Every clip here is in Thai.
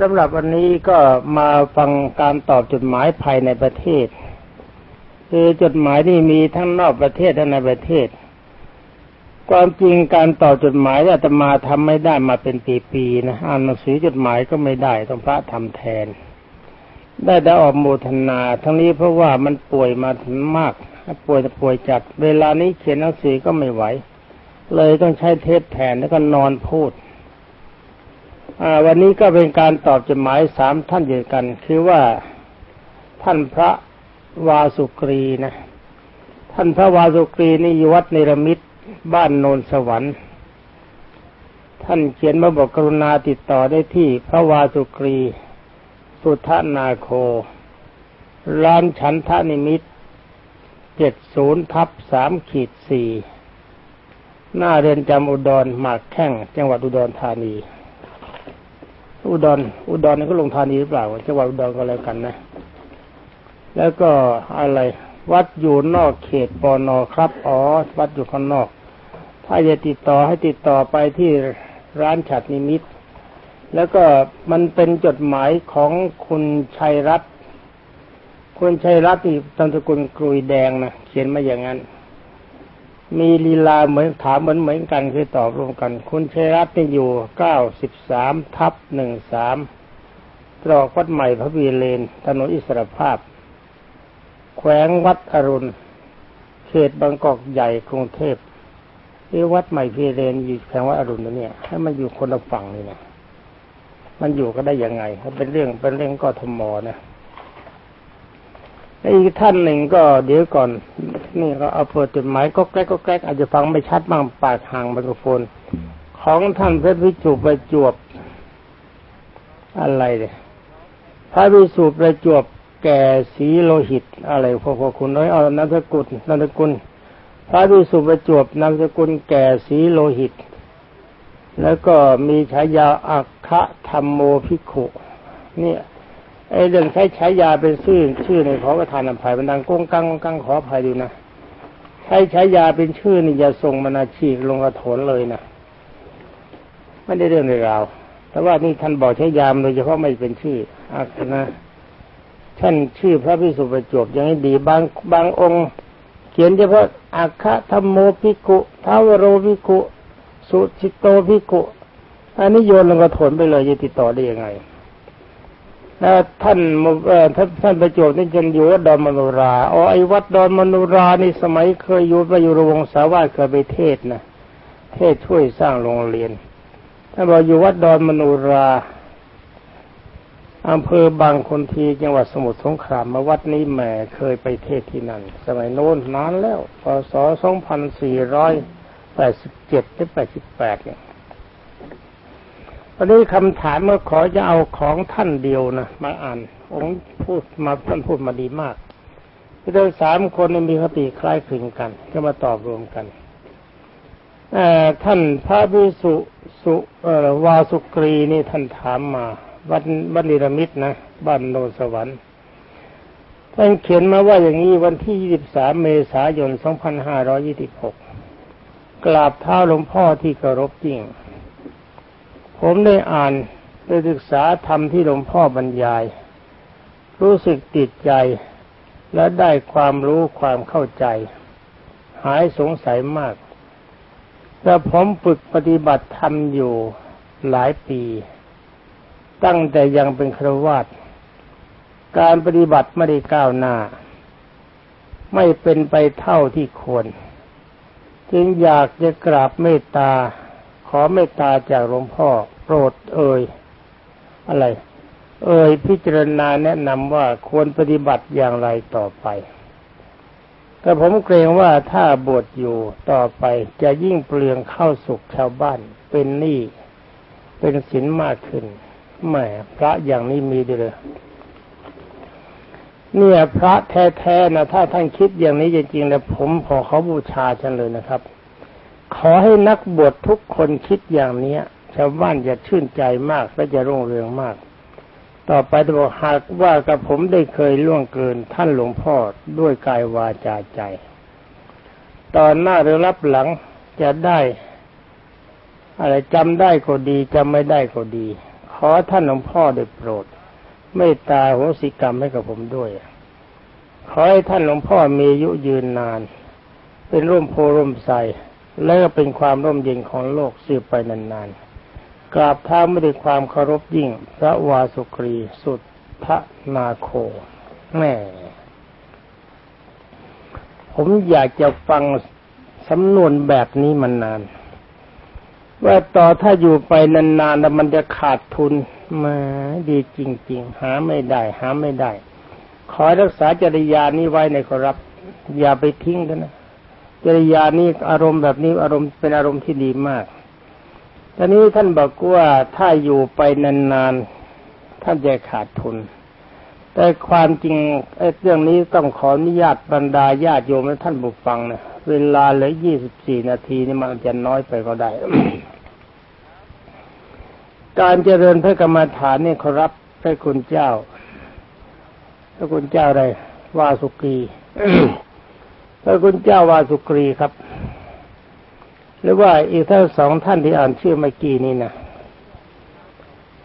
สำหรับวันนี้ก็มาฟังการตอบจดหมายภายในประเทศ คือจดหมายที่มีทั้งนอกประเทศและในประเทศ ความจริงการตอบจดหมายอาตมาทำไม่ได้มาเป็นปีๆนะอ่านหนังสือจดหมายก็ไม่ได้ต้องพระทำแทน ได้แต่ออกโมทนา ทั้งนี้เพราะว่ามันป่วยมาถึงมากป่วยป่วยจัด เวลานี้เขียนหนังสือก็ไม่ไหว เลยต้องใช้เทปแทนแล้วก็นอนพูด วันนี้ก็เป็นการตอบจดหมายสามท่านเดียวกัน คือว่าท่านพระวาสุกรีนะ ท่านพระวาสุกรีนี่อยู่วัดเนรมิตบ้านโนนสวรรค์ท่านเขียนมาบอกกรุณาติดต่อได้ที่พระวาสุกรี สุทนาโค ร้านฉันทะนิมิตเจ็ดศูนย์ทับสามขีดสี่หน้าเรือนจำอุดรหมากแข้งจังหวัดอุดรธานี อุดร อุดรนี่ก็ลงธานีหรือเปล่าจังหวัดอุดรก็แล้วกันนะ แล้วก็อะไร วัดอยู่นอกเขตปอนอครับ อ๋อ วัดอยู่ข้างนอก ถ้าจะติดต่อให้ติดต่อไปที่ร้านฉัดนิมิต แล้วก็มันเป็นจดหมายของคุณชัยรัตน์คุณชัยรัตน์นี่ตามสกุลกรุยแดงนะเขียนมาอย่างนั้น มีลีลาเหมือนถามเหมือนเหมือนกันคือตอบรวมกัน คุณชัยรัตน์นี่อยู่เก้าสิบสามทับหนึ่งสามตรอกวัดใหม่พระวีเลนถนนอิสรภาพ แขวงวัดอรุณ เขตบางกอกใหญ่กรุงเทพที่วัดใหม่พีเรนอยู่แขวงวัดอรุณนะเนี่ยให้มันอยู่คนละฝั่งนี่นะมันอยู่ก็ได้ยังไงเป็นเรื่องเป็นเรื่องกทมอนะ อีกท่านหนึ่งก็เดี๋ยวก่อน นี่ก็เอาเปิดจดหมายก็แกล้ก็แกล้อาจจะฟังไม่ชัดบ้างปากห่างไมโครโฟน ของท่านพระพิจุประจวบ อะไรเนี่ยพระพิสุประจวบแก่สีโลหิต อะไรพวกคุณน้อยเอานามสกุลนามสกุลพระพิสุประจวบนามสกุลแก่สีโลหิต แล้วก็มีฉายาอัคคะธรรมโมพิขุ เนี่ย ไอ้เรื่องใช้ฉายาเป็นชื่อชื่อในขอกระทานอภัยมันดังก้งกังก้งกังขออภัยดูนะใช้ฉายาเป็นชื่อนี่อย่าส่งมนาชีลงกระโถนเลยนะไม่ได้เรื่องในราวแต่ว่านี่ท่านบอกใช้ยามโดยเฉพาะไม่เป็นชื่ออักนะท่านชื่อพระพิสุประจวบยังให้ดีบางบางองค์ เขียนเฉพาะอัคคะธรรมโมพิกุทาวโรพิกุสุจิตโตพิกุอันนี้โยนลงกระโถนไปเลยจะติดต่อได้ยังไง ท่านท่านท่านประจวบนี่จันอยู่วัดดอนมโนราอ๋อไอ้วัดดอนมโนรานี่สมัยเคยอยู่ไปอยู่รวงสาวาสเคยไปเทศนะเทศช่วยสร้างโรงเรียนท่านบอกอยู่วัดดอนมโนราอำเภอบางคนทีจังหวัดสมุทรสงครามมาวัดนี้แหมเคยไปเทศที่นั่น สมัยโน้นนานแล้วพศสองพันสี่ร้อยแปดสิบเจ็ดหรือแปดสิบแปดเนี่ย วันนี้คำถามเมื่อขอจะเอาของท่านเดียวนะมาอ่าน องค์พูดมาท่านพูดมาดีมากที่เราสามคนมีคติคล้ายคลึงกัน ก็มาตอบรวมกันท่านพระวิสุสุวาสุกรีนี่ท่านถามมาวัดบันนิรมิตนะบ้านโนสวรรค์ท่านเขียนมาว่าอย่างนี้วันที่ 23 เมษายน 2526 กราบเท้าหลวงพ่อที่เคารพจริง ผมได้อ่านได้ศึกษาธรรมที่หลวงพ่อบรรยาย รู้สึกติดใจ และได้ความรู้ความเข้าใจ หายสงสัยมากแต่ผมฝึกปฏิบัติธรรมอยู่หลายปี ตั้งแต่ยังเป็นครวาตการปฏิบัติไม่ได้ก้าวหน้า ไม่เป็นไปเท่าที่ควร จึงอยากจะกราบเมตตา อเมตตาจากหลวงพ่อ โปรดเอ่ยอะไร เอ่ยพิจารณาแนะนำว่าควรปฏิบัติอย่างไรต่อไป แต่ผมเกรงว่าถ้าบวชอยู่ต่อไปจะยิ่งเปลืองเข้าสุขชาวบ้าน เป็นหนี้เป็นสินมากขึ้นแหมพระอย่างนี้มีด้วยเลยเนี่ยพระแท้ๆนะถ้าท่านคิดอย่างนี้จริงๆแล้วผมขอเขาบูชาฉันเลยนะครับ ขอให้นักบวชทุกคนคิดอย่างเนี้ยชาวบ้านจะชื่นใจมากและจะรุ่งเรืองมาก ต่อไปจะบอกหากว่ากับผมได้เคยล่วงเกินท่านหลวงพ่อด้วยกายวาจาใจ ตอนหน้าหรือรับหลังจะได้อะไรจำได้ก็ดีจำไม่ได้ก็ดี ขอท่านหลวงพ่อได้โปรดไม่ตาโหสิกรรมให้กับผมด้วย ขอให้ท่านหลวงพ่อมีอายุยืนนาน เป็นร่มโพร่มใส และก็เป็นความร่มเย็นของโลกสืบไปนานๆ กราบเท้าไม่ได้ความเคารพยิ่ง พระวาสุกรีสุดพระนาโคแม่ผมอยากจะฟังสำนวนแบบนี้มานาน ว่าต่อถ้าอยู่ไปนานๆแล้วมันจะขาดทุนมาดีจริง ๆ หาไม่ได้ หาไม่ได้ ขอรักษาจริยานี้ไว้ในขอรับ อย่าไปทิ้งกันนะ จริยานี้อารมณ์แบบนี้อารมณ์เป็นอารมณ์ที่ดีมากตอนนี้ท่านบอกว่าถ้าอยู่ไปนานๆท่านจะขาดทุน แต่ความจริงเรื่องนี้ต้องขออนุญาตบรรดาญาติโยมและท่านบุฟังนะเวลาเหลือยี่สิบสี่นาทีนี่มันจะน้อยไปก็ได้ การเจริญพระกรรมฐานนี่ขอรับพระคุณเจ้า พระคุณเจ้าอะไรวาสุกี พระคุณเจ้าวาสุกรีครับ หรือว่าอีกทั้งสองท่านที่อ่านชื่อเมื่อกี้นี้นะ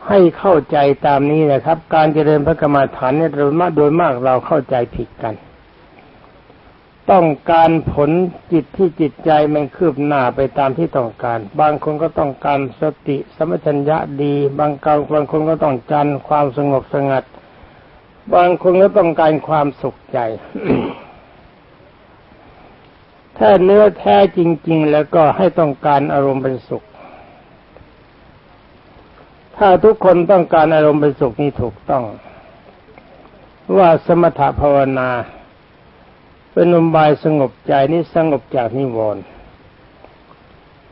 ให้เข้าใจตามนี้นะครับ การเจริญพระกรรมฐานเนี่ยโดยมากโดยมากเราเข้าใจผิดกัน ต้องการผลจิตที่จิตใจมันคืบหน้าไปตามที่ต้องการ บางคนก็ต้องการสติสมัชัญญะดี บางการบางคนก็ต้องการความสงบสงัด บางคนก็ต้องการความสุขใจ ถ้าเนื้อแท้จริง ๆ แล้วก็ให้ต้องการอารมณ์เป็นสุข ถ้าทุกคนต้องการอารมณ์เป็นสุขนี่ถูกต้อง ว่าสมถภาวนา เป็นอุบายสงบใจนี่สงบจากนิวรณ์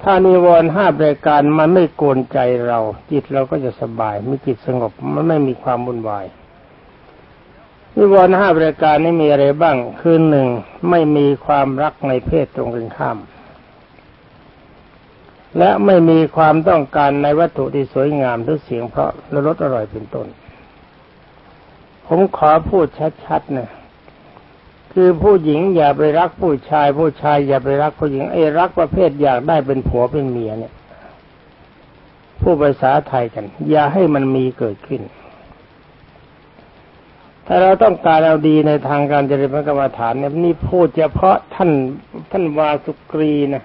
ถ้านิวรณ์ห้าประการมันไม่โกนใจเรา จิตเราก็จะสบาย มีจิตสงบมันไม่มีความวุ่นวาย นิวรณ์ห้าประการนี้มีอะไรบ้าง คือหนึ่งไม่มีความรักในเพศตรงกันข้าม และไม่มีความต้องการในวัตถุที่สวยงามหรือเสียงเพราะและรสอร่อยเป็นต้น ผมขอพูดชัดๆนะคือผู้หญิงอย่าไปรักผู้ชาย ผู้ชายอย่าไปรักผู้หญิงไอ้รักประเภทอยากได้เป็นผัวเป็นเมียเนี่ย ผู้ภาษาไทยกัน อย่าให้มันมีเกิดขึ้น ถ้าเราต้องการเอาดีในทางการเจริญพระกรรมฐานเนี่ยนี่พูดเฉพาะท่านท่านวาสุกรีนะ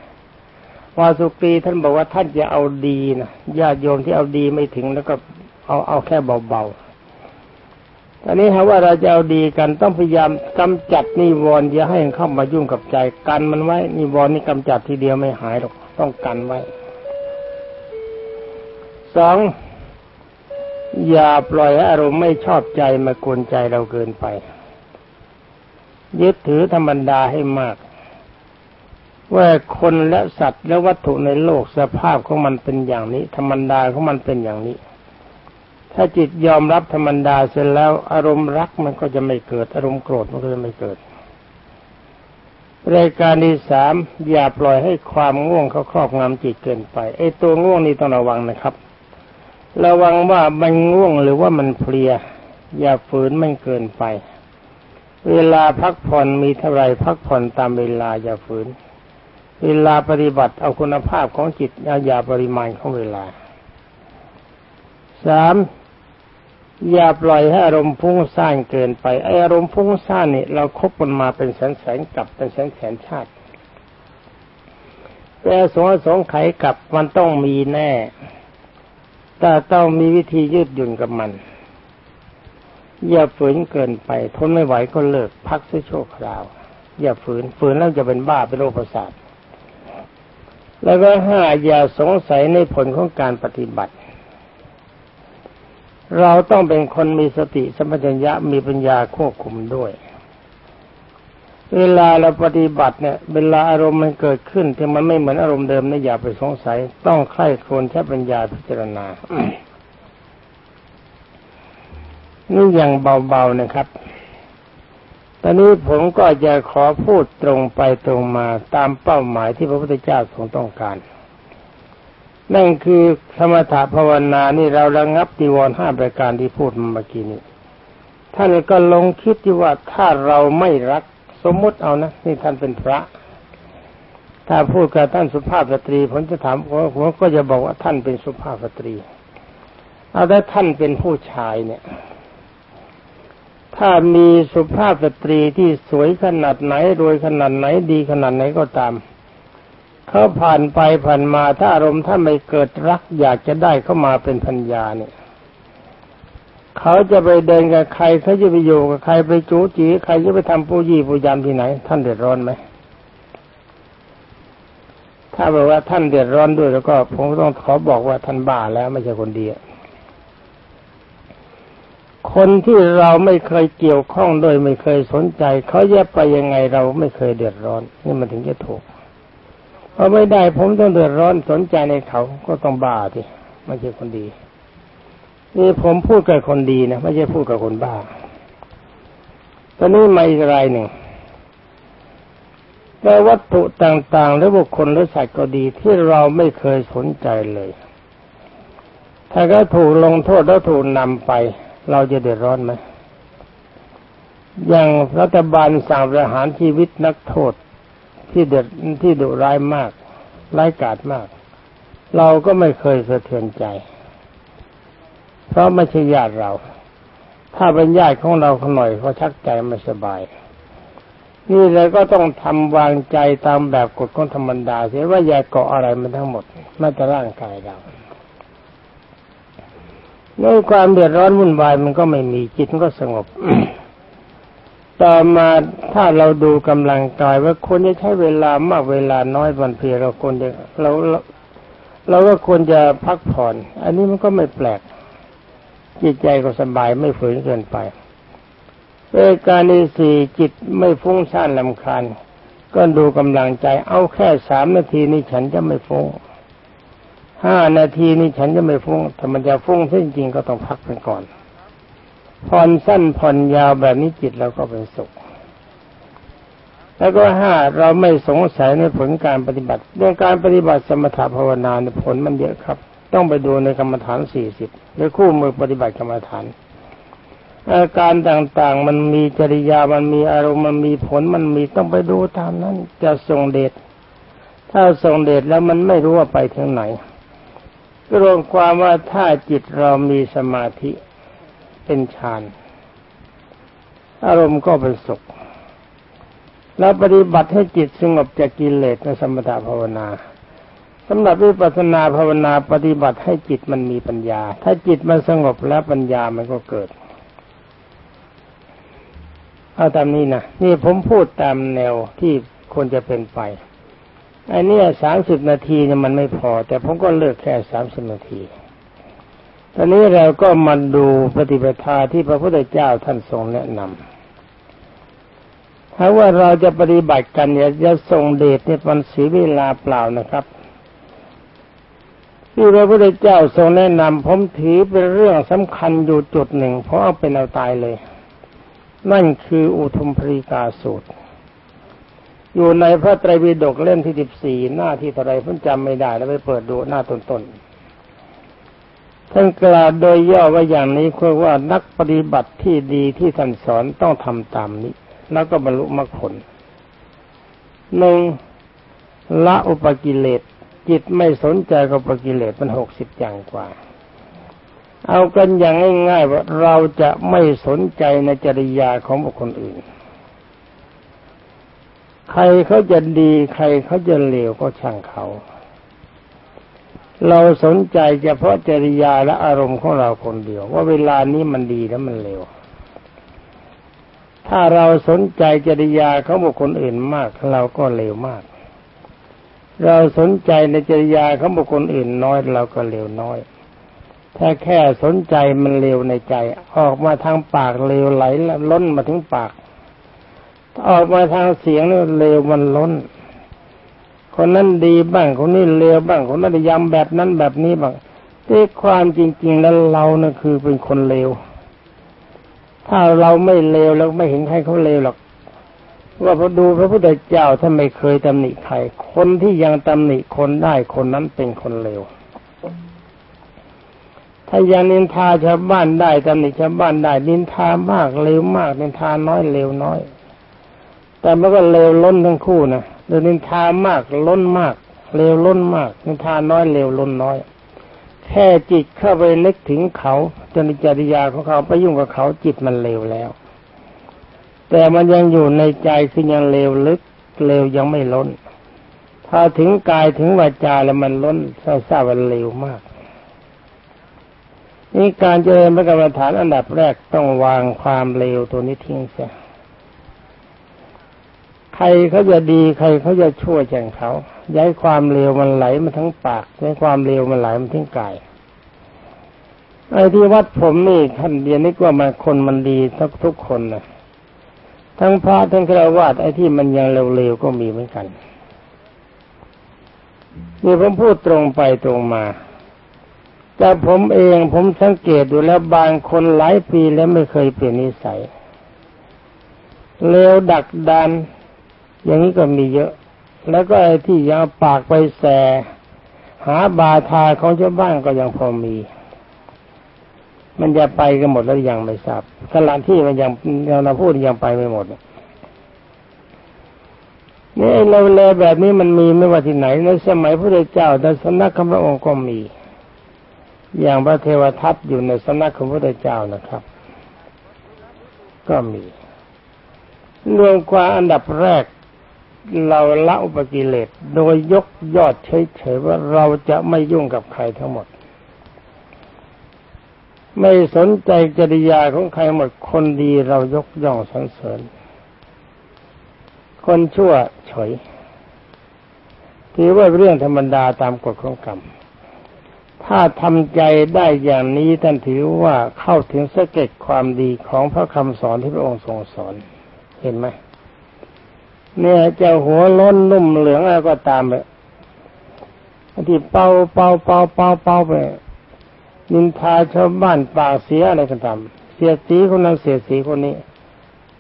วาสุกรีท่านบอกว่าท่านจะเอาดีนะญาติโยมที่เอาดีไม่ถึงแล้วก็เอาเอาแค่เบาๆตอนนี้ฮะว่าเราจะเอาดีกันต้องพยายามกำจัดนิวรณ์อย่าให้เข้ามายุ่งกับใจกันมันไว้นิวรณ์นี่กำจัดทีเดียวไม่หายหรอกต้องกันไว้สอง อย่าปล่อยอารมณ์ไม่ชอบใจมากวนใจเราเกินไป ยึดถือธรรมดาให้มาก ว่าคนและสัตว์และวัตถุในโลกสภาพของมันเป็นอย่างนี้ ธรรมดาของมันเป็นอย่างนี้ ถ้าจิตยอมรับธรรมดาเสร็จแล้วอารมณ์รักมันก็จะไม่เกิด อารมณ์โกรธมันก็จะไม่เกิดรายการที่สามอย่าปล่อยให้ความง่วงเขาครอบงำจิตเกินไปไอ้ตัวง่วงนี่ต้องระวังนะครับ ระวังว่ามันง่วงหรือว่ามันเพลีย อย่าฝืนไม่เกินไป เวลาพักผ่อนมีเท่าไรพักผ่อนตามเวลาอย่าฝืน เวลาปฏิบัติเอาคุณภาพของจิตอย่าปริมาณของเวลาสามอย่าปล่อยให้อารมณ์พุ่งซ่านเกินไปไออารมณ์พุ่งซ่านนี่เราคบกันมาเป็นแสนแสนกับเป็นแสนแสนชาติแต่สงสงไขกับมันต้องมีแน่ แต่ต้องมีวิธียืดหยุ่นกับมัน อย่าฝืนเกินไปทนไม่ไหวก็เลิกพักสักชั่วคราว อย่าฝืนฝืนแล้วจะเป็นบ้าเป็นโรคประสาทแล้วก็ห้าอย่าสงสัยในผลของการปฏิบัติ เราต้องเป็นคนมีสติสัมปชัญญะมีปัญญาควบคุมด้วย เวลาเราปฏิบัติเนี่ย เวลาอารมณ์มันเกิดขึ้นที่มันไม่เหมือนอารมณ์เดิมนะอย่าไปสงสัย ต้องใคร่ครวญใช้ปัญญาพิจารณานี่อย่างเบาๆนะครับ ตอนนี้ผมก็จะขอพูดตรงไปตรงมาตามเป้าหมายที่พระพุทธเจ้าทรงต้องการ นั่นคือสมถะภาวนานี่เราระงับติวรห้าประการที่พูดมาเมื่อกี้นี้ท่านก็ลงคิดที่ว่าถ้าเราไม่รัก สมมุติเอานะนี่ท่านเป็นพระ ถ้าพูดกับท่านสุภาพสตรีผมจะถามผมก็จะบอกว่าท่านเป็นสุภาพสตรี เอาถ้าท่านเป็นผู้ชายเนี่ย ถ้ามีสุภาพสตรีที่สวยขนาดไหนรวยขนาดไหนดีขนาดไหนก็ตามเขาผ่านไปผ่านมาถ้าอารมณ์ท่านไม่เกิดรักอยากจะได้เข้ามาเป็นพัญญาเนี่ย เขาจะไปเดินกับใครเขาจะไปอยู่กับใครไปจูจีใครจะไปทำปูยี่ปูยามที่ไหน ท่านเดือดร้อนไหมถ้าบอกว่าท่านเดือดร้อนด้วยแล้วก็ผมต้องขอบอกว่าท่านบ้าแล้วไม่ใช่คนดีคนที่เราไม่เคยเกี่ยวข้องด้วยไม่เคยสนใจเขาแยบไปยังไงเราไม่เคยเดือดร้อน นี่มันถึงจะถูกเพราะไม่ได้ผมต้องเดือดร้อนสนใจในเขาก็ต้องบ้าสิไม่ใช่คนดี นี่ผมพูดกับคนดีนะไม่ใช่พูดกับคนบ้า ตอนนี้มาอีกรายหนึ่งแต่วัตถุต่างๆ หรือบุคคลหรือสัตว์ก็ดีที่เราไม่เคยสนใจเลย ถ้าก็ถูกลงโทษแล้วถูกนำไป เราจะเดือดร้อนไหมอย่างรัฐบาลสั่งประหารชีวิตนักโทษที่เดือดที่ดุร้ายมาก ร้ายกาจมาก เราก็ไม่เคยสะเทือนใจ เพราะไม่ใช่ญาติเรา ถ้าเป็นญาติของเราขหน่อยเขาชักใจไม่สบาย นี่เลยก็ต้องทำวางใจตามแบบกฎของธรรมดาเสียว่าอย่าเกาะอะไรมันทั้งหมดแม้แต่ร่างกายเราในความเดือดร้อนวุ่นวายมันก็ไม่มีจิตก็สงบ ต่อมาถ้าเราดูกำลังกายว่าควรจะใช้เวลามากเวลาน้อยวันเพียเราควรจะเราเราก็ควรจะพักผ่อน อันนี้มันก็ไม่แปลก จิตใจก็สบายไม่ฝืนเกินไปเวการในสี่จิตไม่ฟุ้งซ่านลำคาญก็ดูกำลังใจ เอาแค่สามนาทีนี้ฉันจะไม่ฟุ้งห้านาทีนี้ฉันจะไม่ฟุ้งถ้ามันจะฟุ้งจริงๆก็ต้องพักไปก่อนผ่อนสั้นผ่อนยาวแบบนี้จิตเราก็เป็นสุข แล้วก็ห้าเราไม่สงสัยในผลการปฏิบัติเรื่องการปฏิบัติสมถะภาวนาในผลมันเยอะครับ ต้องไปดูในกรรมฐานสี่สิบหรือคู่มือปฏิบัติกรรมฐาน อาการต่างๆ มันมีจริยามันมีอารมณ์มันมีผลมันมีต้องไปดูตามนั้น จะทรงเดชถ้าทรงเดชแล้วมันไม่รู้ว่าไปถึงไหนรวมความว่าถ้าจิตเรามีสมาธิเป็นฌานอารมณ์ก็เป็นสุข แล้วปฏิบัติให้จิตสงบจากกิเลสในสมถะภาวนา สำหรับวิปัสสนาภาวนาปฏิบัติให้จิตมันมีปัญญา ถ้าจิตมันสงบแล้วปัญญามันก็เกิด เอาตามนี้นะนี่ผมพูดตามแนวที่ควรจะเป็นไปไอ้นี่สามสิบนาทีเนี่ยมันไม่พอ แต่ผมก็เลือกแค่สามสิบนาที ตอนนี้เราก็มาดูปฏิปทาที่พระพุทธเจ้าท่านทรงแนะนำถ้าว่าเราจะปฏิบัติกันเนี่ยจะส่งเดชเนี่ยมันเสียเวลาเปล่านะครับ ที่พระพุทธเจ้าทรงแนะนำผมถือเป็นเรื่องสำคัญอยู่จุดหนึ่งเพราะเอาเป็นเอาตายเลย นั่นคืออุทุมพริกาสูตร อยู่ในพระไตรปิฎกเล่มที่สิบสี่หน้าที่เท่าไรผมจำไม่ได้ แล้วไปเปิดดูหน้าต้นๆท่านกล่าวโดยย่อว่าอย่างนี้คือว่านักปฏิบัติที่ดีที่ท่านสอนต้องทำตามนี้ แล้วก็บรรลุมรรคผลหนึ่งละอุปกิเลส จิตไม่สนใจกับปกิเลสมันหกสิบอย่างกว่า เอากันอย่างง่ายๆว่าเราจะไม่สนใจในจริยาของบุคคลอื่น ใครเขาจะดีใครเขาจะเลวก็ช่างเขา เราสนใจเฉพาะจริยาและอารมณ์ของเราคนเดียว ว่าเวลานี้มันดีแล้วมันเลวถ้าเราสนใจจริยาของบุคคลอื่นมาก เราก็เลวมาก เราสนใจในจริยาของบุคคลอื่นน้อยเราก็เร็วน้อย ถ้าแค่สนใจมันเร็วในใจ ออกมาทางปากเร็วไหลล้นมาถึงปากออกมาทางเสียงนี่เร็วมันล้น คนนั้นดีบ้างคนนี้เลวบ้างคนนั้นยำแบบนั้นแบบนี้บ้างที่ความจริง ๆ แล้วเรานะ่ะคือเป็นคนเลวถ้าเราไม่เลวแล้วไม่เห็นใครเขาเลวหรอก ว่าพอดูพระพุทธเจ้าท่านไม่เคยตำหนิใครคนที่ยังตำหนิคนได้คนนั้นเป็นคนเลวถ้ายังนินทาชาวบ้านได้ตำหนิชาวบ้านได้ นินทามากเลวมาก นินทาน้อยเลวน้อย แต่มันก็เลวล้นทั้งคู่นะหรือนินทามากล้นมากเลวล้นมาก นินทาน้อยเลวล้นน้อย แค่จิตเข้าไปเล็กถึงเขาจนจริยาของเขาไปยุ่งกับเขาจิตมันเลวแล้ว แต่มันยังอยู่ในใจคือยังเลวลึกเลวยังไม่ล้น ถ้าถึงกายถึงวาจาแล้วมันล้นเศร้าๆมันเลวมากนี่การเจริญพระกรรมฐานอันดับแรกต้องวางความเลวตัวนี้ทิ้งเสียใครเขาจะดีใครเขาจะชั่วแจ่งเขา ย้ายความเลวมันไหลมาทั้งปากย้ายความเลวมันไหลมาทั้งกายไอ้ที่วัดผมนี่ท่านเดียนนึกว่ามันคนมันดีทุกทุกคนนะ ทั้งพระทั้งฆราวาสไอ้ที่มันยังเร็วๆก็มีเหมือนกันนี่ผมพูดตรงไปตรงมา แต่ผมเองผมสังเกตดูแล้วบางคนหลายปีแล้วไม่เคยเปลี่ยนนิสัยเลวดักดัน อย่างนี้ก็มีเยอะ แล้วก็ไอ้ที่ยังปากไปแสหาบาทาของชาวบ้านก็ยังพอมี มันจะไปกันหมดแล้วยังไม่ทราบสถานที่มันยังเราพูดยังไปไม่หมดนี่เราเลแบบนี้มันมีไม่ว่าที่ไหนในสมัยพระเจ้าในสำนักของพระองค์ก็มี อย่างพระเทวทัตอยู่ในสำนักของพระเจ้านะครับ ก็มีรวมความอันดับแรก เราละอุปกิเลสโดยยกยอดเฉยๆว่าเราจะไม่ยุ่งกับใครทั้งหมด ไม่สนใจจริยาของใครหมดคนดีเรายกย่องสรรเสริญ คนชั่วเฉยถือว่าเรื่องธรรมดาตามกฎของกรรม ถ้าทำใจได้อย่างนี้ท่านถือว่าเข้าถึงสเก็ตความดีของพระคำสอนที่พระองค์ทรงสอน เห็นไหมเนี่ยจะหัวล้นนุ่มเหลืองอะไรก็ตามไปที่เป่าเป่าเป่าเป่าเป่าไป นินทาชาวบ้านปากเสียอะไรก็ตามเสียสีคนนั้นเสียสีคนนี้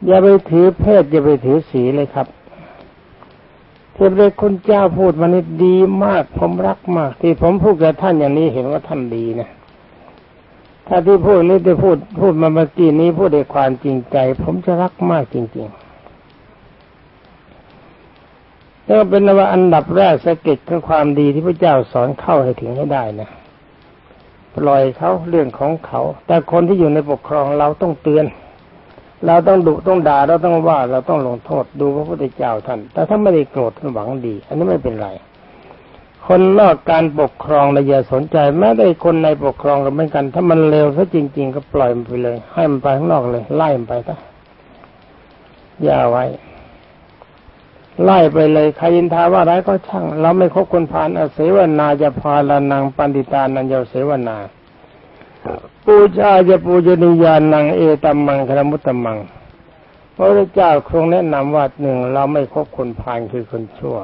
อย่าไปถือเพศ อย่าไปถือสีเลยครับเทพเลยคุณเจ้าพูดมานี่ดีมาก ผมรักมาก ที่ผมพูดกับท่านอย่างนี้เห็นว่าท่านดีนะถ้าที่พูดนี้จะพูดพูดมาเมื่อกี้นี้พูดด้วยความจริงใจ ผมจะรักมากจริงๆแล้วเป็นว่าอันดับแรกสะกิดคือความดีที่พระเจ้าสอนเข้าให้ถึงให้ได้นะ ปล่อยเขาเรื่องของเขา แต่คนที่อยู่ในปกครองเราต้องเตือน เราต้องดุต้องด่าเราต้องว่า เราต้องลงโทษดูพระพุทธเจ้าท่าน แต่ถ้าไม่ได้โกรธหวังดี อันนี้ไม่เป็นไร คนนอกการปกครองเราอย่าสนใจแม้แต่คนในปกครองก็เหมือนกัน ถ้ามันเลวซะจริง ๆ ก็ปล่อยมันไปเลย ให้มันไปข้างนอกเลย ไล่มันไปซะอย่าไว้ ไล่ไปเลยใครยินทาว่าร้ายก็ช่าง เราไม่คบคนพานอเสวนาจะพาลานังปันติตานันยเสวนา ปูชาจะปูจนิยานังเอตัมมังครมุตตมังพระเจ้าคงแนะนำว่าหนึ่งเราไม่คบคนพานคือคนชั่ว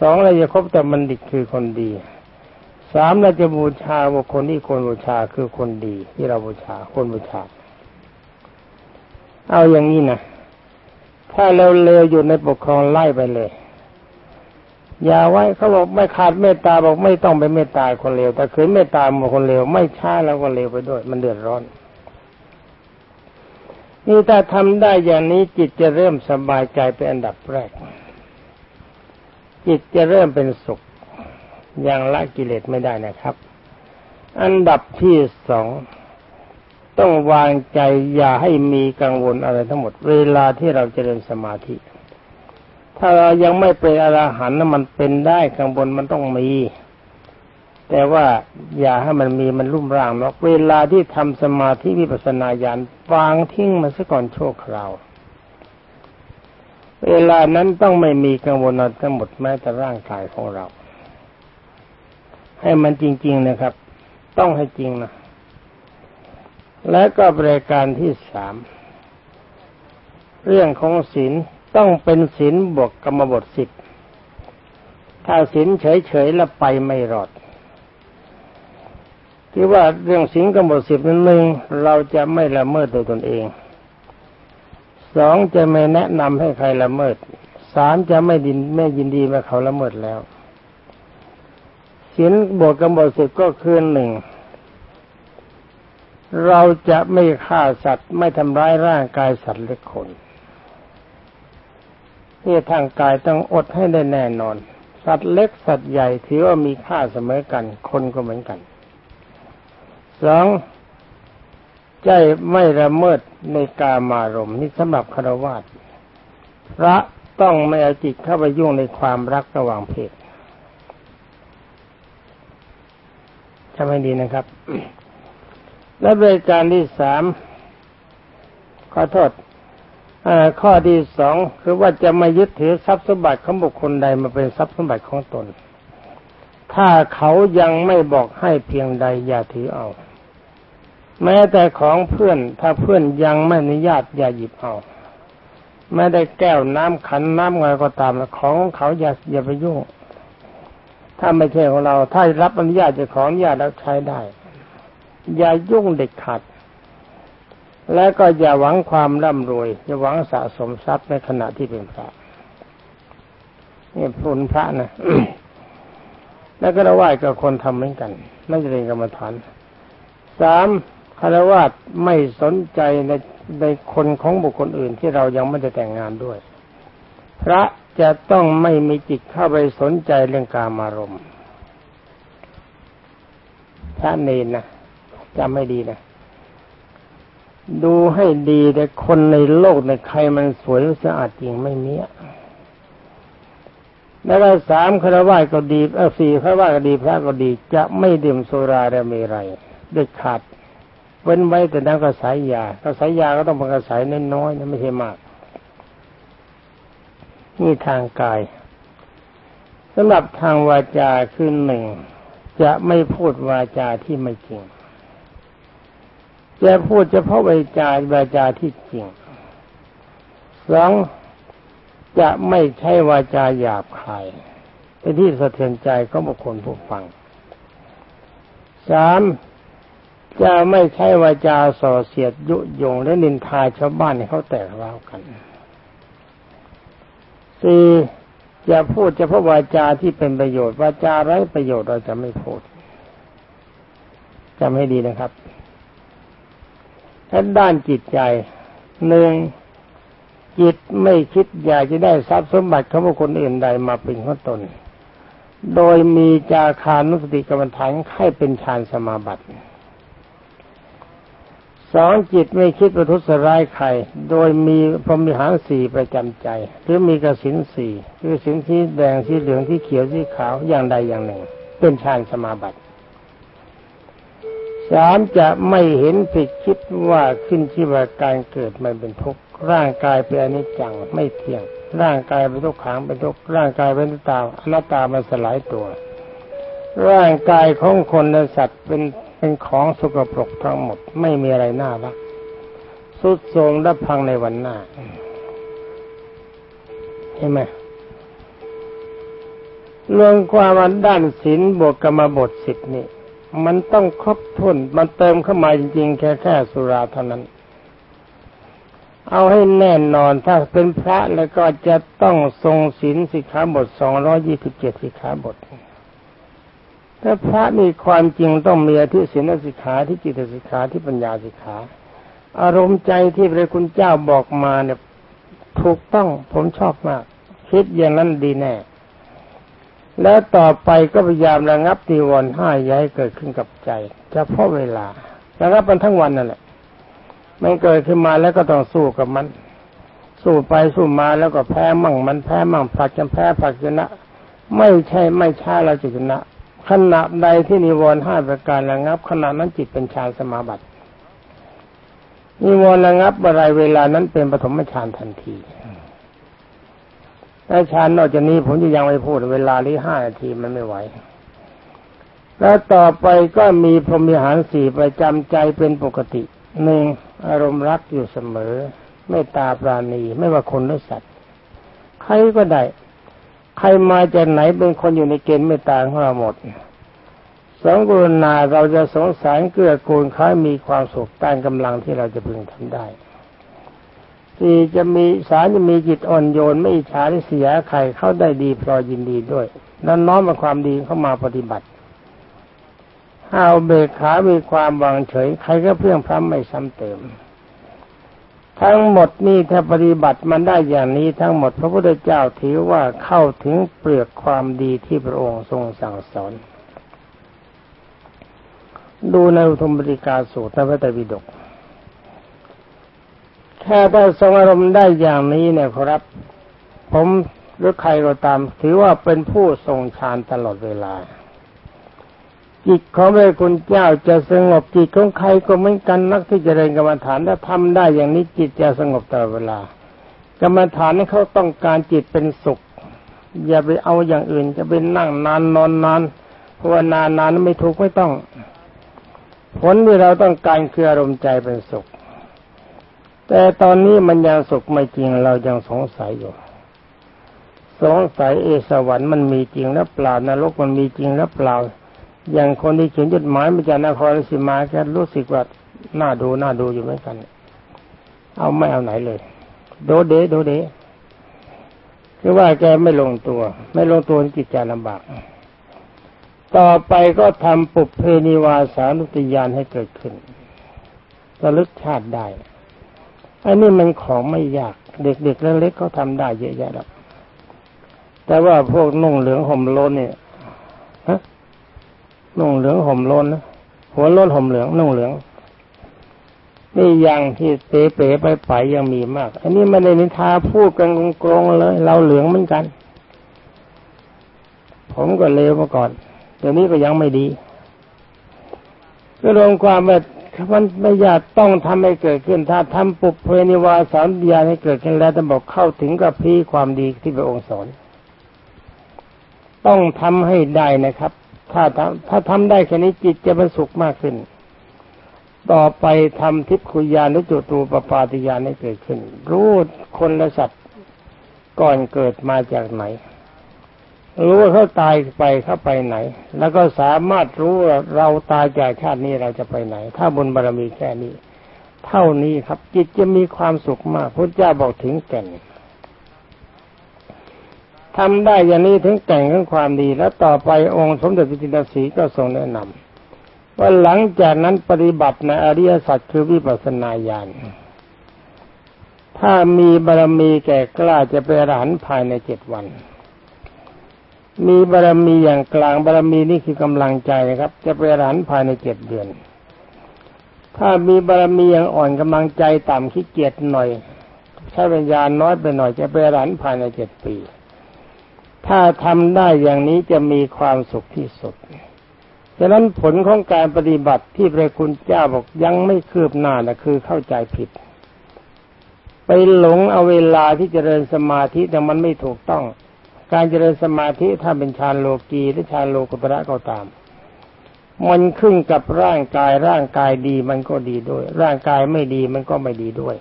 สองเราจะคบแต่บัณฑิคือคนดีสามเราจะบูชาบุคคลที่ควรบูชาคือคนดี ที่เราบูชาคนบูชา เอาอย่างนี้นะ ถ้าเราเลวอยู่ในปกครองไล่ไปเลย อย่าไว้เขาบอกไม่ขาดเมตตาบอกไม่ต้องไปเมตตาคนเลวแต่คืนเมตตาหมคนเลวไม่ช้าแล้วก็เลวไปด้วย มันเดือดร้อน นี่ถ้าทำได้อย่างนี้จิตจะเริ่มสบายใจเป็นอันดับแรก จิตจะเริ่มเป็นสุขอย่างละกิเลสไม่ได้นะครับ อันดับที่สอง ต้องวางใจอย่าให้มีกังวลอะไรทั้งหมด เวลาที่เราจเจริญสมาธิ ถ้าเรายังไม่เป็นอรหันต์มันเป็นได้กังวลมันต้องมี แต่ว่าอย่าให้มันมีมันรุ่มร่างเนาะเวลาที่ทำสมาธิวิปัสสนาญาณวางทิ้งมันซะก่อนโชคคราว เวลานั้นต้องไม่มีกังวลอะไรทั้งหมดแม้แต่ร่างกายของเรา ให้มันจริง ๆนะครับ ต้องให้จริงนะ และก็บริการที่สามเรื่องของศีลต้องเป็นศีลบวกกรรมบทสิบถ้าศีลเฉยๆแล้วไปไม่รอดที่ว่าเรื่องศีลกรรมบทสิบนั้นหนึ่งเราจะไม่ละเมิดโดยตนเองสองจะไม่แนะนำให้ใครละเมิดสามจะไม่ดินไม่ยินดีเมื่อเขาละเมิดแล้วศีลบวกกรรมบทสิบก็คือหนึ่ง เราจะไม่ฆ่าสัตว์ไม่ทำร้ายร่างกายสัตว์เล็กคนนี่ทางกายต้องอดให้ได้แน่นอน สัตว์เล็กสัตว์ใหญ่ถือว่ามีค่าเสมอกัน คนก็เหมือนกันสองใจไม่ละเมิดในกามารมณ์นี่สำหรับคารวะพระต้องไม่เอาจิตเข้าไปยุ่งในความรักระหว่างเพศทำให้ดีนะครับ และบริการที่สามขอโทษข้อที่สองคือว่าจะไม่ยึดถือทรัพย์สมบัติของบุคคลใดมาเป็นทรัพย์สมบัติของตน ถ้าเขายังไม่บอกให้เพียงใดอย่าถือเอา แม้แต่ของเพื่อนถ้าเพื่อนยังไม่อนุญาตอย่าหยิบเอาไม่ได้แก้วน้ำขันน้ำอะไรก็ตามของเขาอย่าอย่าไปยุ่งถ้าไม่ใช่ของเรา ถ้ารับอนุญาตจะของอนุญาตแล้วใช้ได้ อย่ายุ่งเด็ดขาดและก็อย่าหวังความร่ำรวย อย่าหวังสะสมทรัพย์ในขณะที่เป็นพระนี่พูนพระนะแล้วก็ระไวายกับคนทำเหมือนกันไม่จะเป็นกรรมฐานสามคารวะไม่สนใจในในคนของบุคคลอื่นที่เรายังไม่ได้แต่งงานด้วย พระจะต้องไม่มีจิตเข้าไปสนใจเรื่องการมารมณ์พระเนนนะ จำไม่ดีนะดูให้ดีแต่คนในโลกในใครมันสวยสะอาดจริงไม่มีแล้วก็สามคารวะก็ดีเออสี่คารวะก็ดีพระก็ดี จะไม่ดื่มสุราและเมรัยเด็ดขาด เว้นไว้แต่นั้นก็สายยาก็สายยาก็ต้องเป็นกระสายน้อยๆนะไม่ใช่มาก นี่ทางกายสำหรับทางวาจาคือหนึ่งจะไม่พูดวาจาที่ไม่จริง จะพูดเฉพาะวาจาวาจาที่จริงสองจะไม่ใช่วาจาหยาบคายเป็นที่สะเทือนใจของบุคคลผู้ฟังสามจะไม่ใช่วาจาส่อเสียดยุยงและนินทาชาวบ้านให้เขาแตกร้าวกันสี่จะพูดเฉพาะวาจาที่เป็นประโยชน์วาจาไร้ประโยชน์เราจะไม่พูดจำให้ดีนะครับ และด้านจิตใจหนึ่งจิตไม่คิดอยากจะได้ทรัพย์สมบัติของบุคคลอื่นใดมาเป็นของตน โดยมีจาคานุสติกรรมฐานให้เป็นฌานสมาบัติสองจิตไม่คิดประทุษร้ายใคร โดยมีพรหมิหารสี่ประจำใจ หรือมีกสินสี่คือสินที่แดงที่เหลืองที่เขียวที่ขาวอย่างใดอย่างหนึ่ง เป็นฌานสมาบัติ สามจะไม่เห็นผิดคิดว่าขึ้นที่ว่าการเกิดมันเป็นทุกข์ร่างกายเป็นอนิจจังไม่เที่ยง ร่างกายเป็นทุกขังเป็นทุกข์ร่างกายเป็นตาอนัตตามันสลายตัว ร่างกายของคนและสัตว์เป็นเป็นของสกปรกทั้งหมดไม่มีอะไรน่ารักสุดโทรมและพังในวันหน้าเห็นไหมเรื่องความด้านศีลบวกกรรมบทสิบนี่ มันต้องครบถ้วนมันเติมเข้ามาจริงๆแค่แค่สุราเท่านั้น เอาให้แน่นอนถ้าเป็นพระแล้วก็จะต้องทรงศีลสิกขาบทสองร้อยี่สิบเจ็ดสิกขาบทถ้าพระมีความจริงต้องมีอธิศีลสิกขาที่จิตสิกขาที่ปัญญาสิกขาอารมณ์ใจที่พระคุณเจ้าบอกมาเนี่ยถูกต้องผมชอบมาก คิดอย่างนั้นดีแน่ แล้วต่อไปก็พยายามระงับตีวรณ์ห้าย้ายเกิดขึ้นกับใจเฉพาะเวลาระงับมันทั้งวันนั่นแหละมันเกิดขึ้นมาแล้วก็ต้องสู้กับมัน สู้ไปสู้มาแล้วก็แพ้มั่งมันแพ้มั่งผลักจะแพ้ผลักชนะ ไม่ใช่ไม่ช้าเราจะชนะขณะใดที่นิวรณ์ห้าประการระงับขณะนั้นจิตเป็นฌานสมาบัตินิวรณ์ระงับอะไรเวลานั้นเป็นปฐมฌานทันที ถ้าฌานนอกจากนี้ผมจะยังไม่พูดเวลาที่ห้านาทีมันไม่ไหว แล้วต่อไปก็มีพรหมิหารสี่ประจำใจเป็นปกติหนึ่งอารมณ์รักอยู่เสมอไม่ตาปราณีไม่ว่าคนหรือสัตว์ ใครก็ได้ ใครมาจากไหนเป็นคนอยู่ในเกณฑ์ไม่ตาของเราหมดสองกรุณาเราจะสงสารเกื้อกูลเขามีความสุขต้านกำลังที่เราจะพึงทำได้ สี่จะมีสารจะมีจิตอ่อนโยนไม่อิจฉาริษยใครเข้าได้ดีพอยินดีด้วยนั้นน้อมมาความดีเข้ามาปฏิบัติห้าวเบกขามีความวางเฉย ใครก็เพื่องพร้ำไม่ซ้ำเติม ทั้งหมดนี่ถ้าปฏิบัติมันได้อย่างนี้ทั้งหมดพระพุทธเจ้าถือว่าเข้าถึงเปลือกความดีที่พระองค์ทรงสั่งสอน ดูในอุทมบริกาสูตรในพระไตรปิฎก แค่ได้ทรงอารมณ์ได้อย่างนี้เนี่ยครับ ผมหรือใครก็ตาม ถือว่าเป็นผู้ทรงฌานตลอดเวลา จิตของพระคุณเจ้าจะสงบจิตของใครก็เหมือนกันนักที่จะเรียนกรรมฐานถ้าทำได้อย่างนี้จิตจะสงบตลอดเวลา กรรมฐานนี่เขาต้องการจิตเป็นสุข อย่าไปเอาอย่างอื่น จะเป็นนั่งนานนอนนานภาวนานานไม่ถูกไม่ต้อง ผลที่เราต้องการคืออารมณ์ใจเป็นสุข แต่ตอนนี้มันยังสุขไม่จริงเรายังสงสัยอยู่ สงสัยเอสวรรค์มันมีจริงหรือเปล่านรกมันมีจริงหรือเปล่า อย่างคนที่เขียนจดหมายมาจากนครราชสีมาแกรู้สึกว่าน่าดูน่าดูอยู่เหมือนกัน เอาไม่เอาไหนเลย โดเดโดเดคือว่าแกไม่ลงตัว ไม่ลงตัวจิตใจลำบาก ต่อไปก็ทำปุบเพนิวาสานุติยานให้เกิดขึ้นระลึกชาติได้ อันนี้มันของไม่ยาก เด็กๆเล็กๆเขาทำได้เยอะแยะแล้วแต่ว่าพวกนุ่งเหลืองห่มโลนเนี่ยฮะนุ่งเหลืองห่มโลนนะหัวโลนห่มเหลืองนุ่งเหลือง นี่ยังที่เป๋เป๋ไปไปยังมีมาก อันนี้ไม่ได้นินทาพูดกันกลงเลย เราเหลืองเหมือนกัน ผมก็เลวมาก่อนเดี๋ยวนี้ก็ยังไม่ดีก็รวมความว่า มันไม่อยากต้องทำให้เกิดขึ้น ถ้าทำปุบเพนิวาสามญาให้เกิดขึ้นแล้วจะบอกเข้าถึงกับพี่ความดีที่พระองค์สอนต้องทำให้ได้นะครับ ถ้าทำถ้าทำได้แค่นี้จิตจะเป็นสุขมากขึ้น ต่อไปทำทิพคุยานุจุตูปปาติยานให้เกิดขึ้น รู้คนและสัตว์ก่อนเกิดมาจากไหน รู้ว่าเขาตายไปเขาไปไหน แล้วก็สามารถรู้ว่าเราตายจากชาตินี้เราจะไปไหน ถ้าบุญบารมีแค่นี้ เท่านี้ครับ จิตจะมีความสุขมากพระเจ้าบอกถึงแก่นทำได้อย่างนี้ถึงแต่งขึ้นความดี แล้วต่อไปองค์สมเด็จพระจินดาสีก็ทรงแนะนำว่าหลังจากนั้นปฏิบัติในอริยสัจคือวิปัสสนาญาณถ้ามีบารมีแก่กล้าจะเป็นอรหันต์ภายในเจ็ดวัน มีบารมีอย่างกลางบารมีนี่คือกำลังใจนะครับ จะเป็นอรหันภายในเจ็ดเดือน ถ้ามีบารมีอย่างอ่อนกำลังใจต่ำขี้เกียจหน่อย ใช้ปัญญาน้อยไปหน่อยจะเป็นอรหันภายในเจ็ดปี ถ้าทำได้อย่างนี้จะมีความสุขที่สุดฉะนั้นผลของการปฏิบัติที่พระคุณเจ้าบอกยังไม่คืบหน้านะคือเข้าใจผิด ไปหลงเอาเวลาที่จเจริญสมาธิแต่มันไม่ถูกต้อง การเจริญสมาธิถ้าเป็นฌานโลกีหรือฌานโลกุตระก็ตาม มันขึ้นกับร่างกายร่างกายดีมันก็ดีด้วย ร่างกายไม่ดีมันก็ไม่ดีด้วย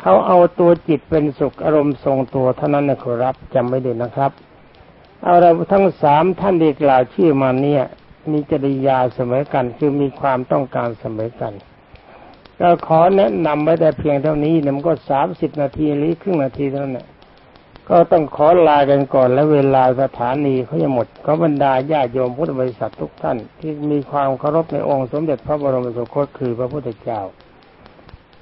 เขาเอาตัวจิตเป็นสุขอารมณ์ทรงตัวเท่านั้นนะครับจำไม่ได้วยนะครับ เอาเราทั้งสามท่านดีกล่าวชื่อมาเนี่ย มีจริยาเสมอกันคือมีความต้องการเสมอกันก็ขอแนะนำไว้แต่เพียงเท่านี้นี่ยมันก็สามสิบนาทีหรือครึ่งนาทีเท่านั้น ก็ต้องขอลากันก่อนและเวลาสถานีเขาจะหมดก็บรรดาญาโยมพุทธบริษัททุกท่าน ที่มีความเคารพในองค์สมเด็จพระบรมสุคตคือพระพุทธเจ้า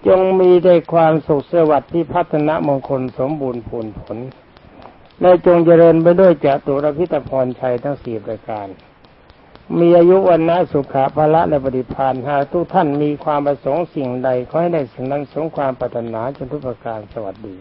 จงมีได้ความสุขสวัสดิ์ที่พัฒนามงคลสมบูรณ์ผลผล และจงเจริญไปด้วยจตุรพิตพรชัยทั้งสี่ประการ มีอายุวันนะสุขะภละและปฏิพานหากทุกท่านมีความประสงค์สิ่งใดขอให้ได้สิ่งนั้นสงความปรารถนาจนทุกประการสวัสดี